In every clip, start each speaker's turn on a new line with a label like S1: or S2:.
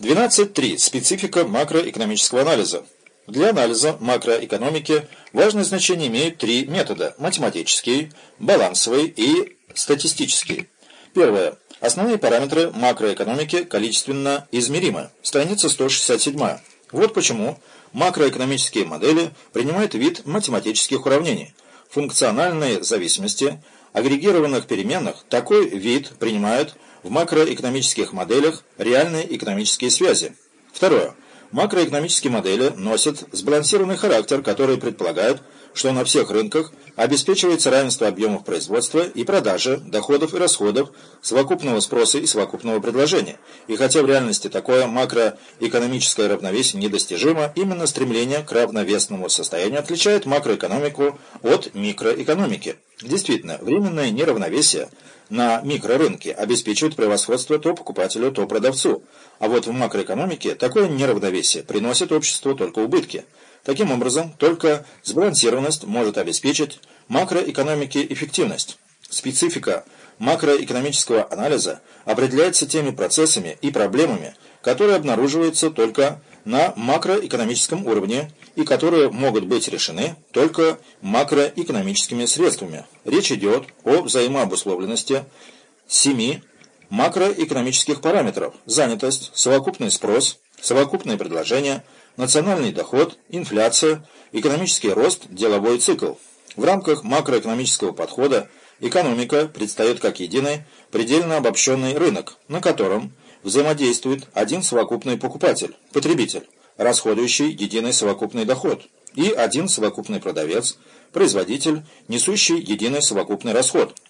S1: 12.3. Специфика макроэкономического анализа. Для анализа макроэкономики важное значение имеют три метода – математический, балансовый и статистический. Первое. Основные параметры макроэкономики количественно измеримы. Страница 167. Вот почему макроэкономические модели принимают вид математических уравнений. Функциональные зависимости агрегированных переменных такой вид принимают в макроэкономических моделях реальные экономические связи. Второе. Макроэкономические модели носят сбалансированный характер, который предполагает, что на всех рынках обеспечивается равенство объемов производства и продажи, доходов и расходов, совокупного спроса и совокупного предложения. И хотя в реальности такое макроэкономическое равновесие недостижимо, именно стремление к равновесному состоянию отличает макроэкономику от микроэкономики. Действительно, временное неравновесие на микрорынке обеспечивает превосходство то покупателю, то продавцу. А вот в макроэкономике такое неравновесие приносит обществу только убытки. Таким образом, только сбалансированность может обеспечить макроэкономике эффективность. Специфика макроэкономического анализа определяется теми процессами и проблемами, которые обнаруживаются только на макроэкономическом уровне и которые могут быть решены только макроэкономическими средствами. Речь идет о взаимообусловленности семи макроэкономических параметров – занятость, совокупный спрос, совокупное предложение – национальный доход, инфляция, экономический рост, деловой цикл. В рамках макроэкономического подхода экономика предстает как единый, предельно обобщенный рынок, на котором взаимодействует один совокупный покупатель, потребитель, расходующий единый совокупный доход, и один совокупный продавец, производитель, несущий единый совокупный расход –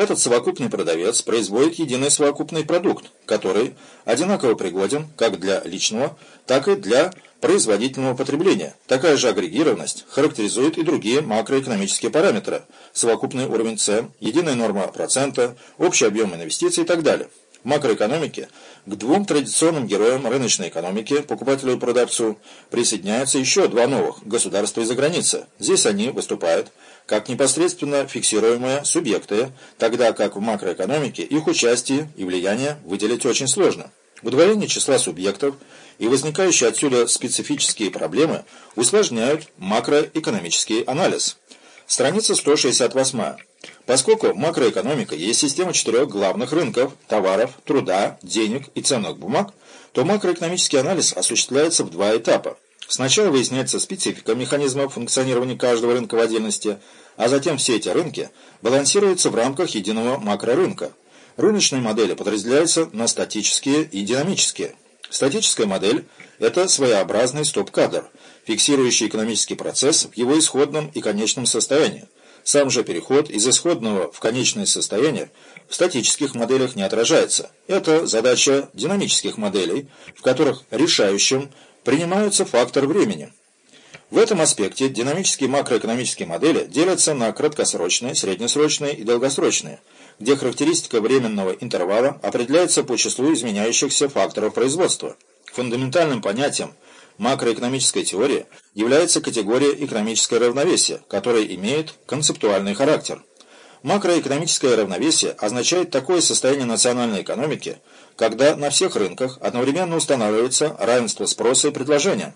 S1: этот совокупный продавец производит единый совокупный продукт, который одинаково пригоден как для личного, так и для производительного потребления. Такая же агрегированность характеризует и другие макроэкономические параметры – совокупный уровень цен, единая норма процента, общий объем инвестиций и так далее. В макроэкономике к двум традиционным героям рыночной экономики, покупателю и продавцу, присоединяются еще два новых – государство и заграница. Здесь они выступают как непосредственно фиксируемые субъекты, тогда как в макроэкономике их участие и влияние выделить очень сложно. Удвоение числа субъектов и возникающие отсюда специфические проблемы усложняют макроэкономический анализ. Страница 168. Поскольку макроэкономика есть система четырех главных рынков – товаров, труда, денег и ценных бумаг, то макроэкономический анализ осуществляется в два этапа. Сначала выясняется специфика механизма функционирования каждого рынка в отдельности, а затем все эти рынки балансируются в рамках единого макрорынка. Рыночные модели подразделяются на статические и динамические. Статическая модель – это своеобразный стоп-кадр, фиксирующий экономический процесс в его исходном и конечном состоянии. Сам же переход из исходного в конечное состояние в статических моделях не отражается. Это задача динамических моделей, в которых решающим принимаются фактор времени. В этом аспекте динамические макроэкономические модели делятся на краткосрочные, среднесрочные и долгосрочные, где характеристика временного интервала определяется по числу изменяющихся факторов производства. Фундаментальным понятием – макроэкономической теории является категория экономическое равновесие, которая имеет концептуальный характер. Макроэкономическое равновесие означает такое состояние национальной экономики, когда на всех рынках одновременно устанавливается равенство спроса и предложения.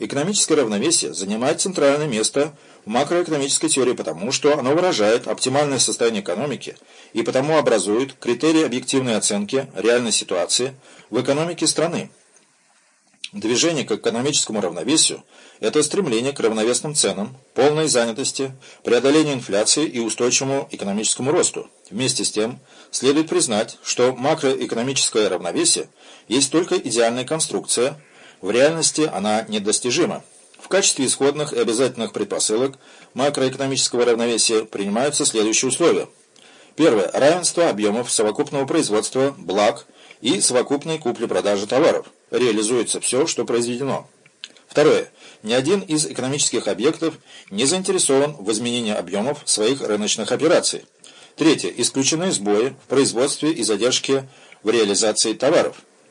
S1: Экономическое равновесие занимает центральное место в макроэкономической теории потому, что оно выражает оптимальное состояние экономики и потому образует критерии объективной оценки реальной ситуации в экономике страны. Движение к экономическому равновесию – это стремление к равновесным ценам, полной занятости, преодолению инфляции и устойчивому экономическому росту. Вместе с тем, следует признать, что макроэкономическое равновесие есть только идеальная конструкция, в реальности она недостижима. В качестве исходных и обязательных предпосылок макроэкономического равновесия принимаются следующие условия. Первое. Равенство объемов совокупного производства, благ и совокупной купли-продажи товаров – реализуется все, что произведено. Второе. Ни один из экономических объектов не заинтересован в изменении объемов своих рыночных операций. Третье. Исключены сбои в производстве и задержки в реализации товаров.